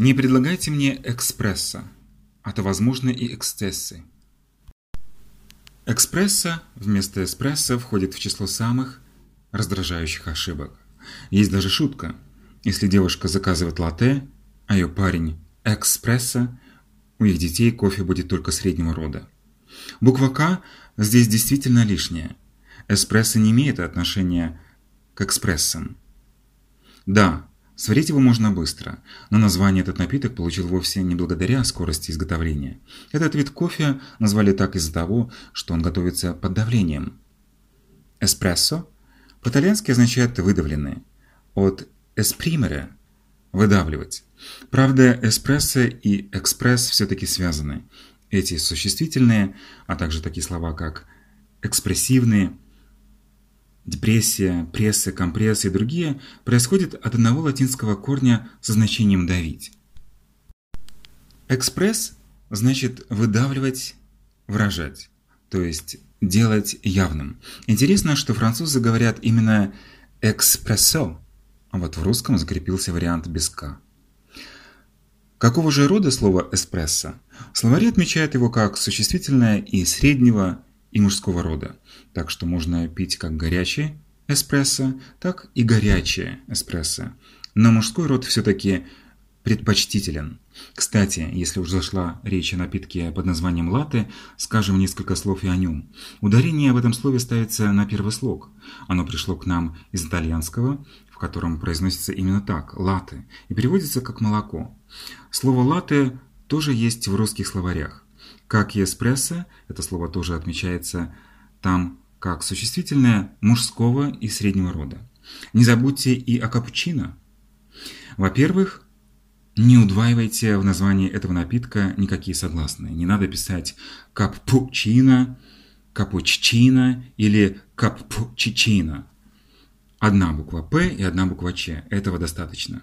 Не предлагайте мне экспресса, а то возможны и эксцессы. Экспресса вместо эспрессо входит в число самых раздражающих ошибок. Есть даже шутка. Если девушка заказывает латте, а ее парень экспресса, у их детей кофе будет только среднего рода. Буква «К» здесь действительно лишняя. Эспрессо не имеет отношения к экспрессам. Да, сварить его можно быстро, но название этот напиток получил вовсе не благодаря скорости изготовления. Этот вид кофе назвали так из-за того, что он готовится под давлением. Эспрессо по-итальянски означает «выдавленный», от «эспримере» – «выдавливать». Правда, эспрессо и экспресс все-таки связаны. Эти существительные, а также такие слова, как экспрессивные, депрессия, пресса, компресс и другие, происходят от одного латинского корня со значением «давить». Экспресс значит выдавливать, выражать, то есть делать явным. Интересно, что французы говорят именно «экспрессо», а вот в русском закрепился вариант без «к». Какого же рода слово «эспрессо»? Словари отмечают его как существительное и среднего, и мужского рода, так что можно пить как горячий эспрессо, так и горячее эспрессо. Но мужской род все-таки предпочтителен. Кстати, если уже зашла речь о напитке под названием латте, скажем несколько слов и о нем. Ударение в этом слове ставится на первый слог. Оно пришло к нам из итальянского, котором произносится именно так – латте, и переводится как молоко. Слово латте тоже есть в русских словарях. Как и эспрессо, это слово тоже отмечается там как существительное мужского и среднего рода. Не забудьте и о капучино. Во-первых, не удваивайте в названии этого напитка никакие согласные. Не надо писать капучино, капучино или капучичино. Одна буква «П» и одна буква «Ч». Этого достаточно.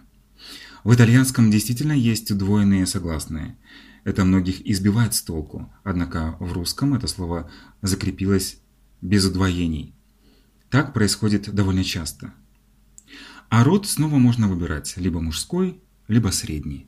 В итальянском действительно есть удвоенные согласные. Это многих избивает с толку, однако в русском это слово закрепилось без удвоений. Так происходит довольно часто. А род снова можно выбирать либо мужской, либо средний.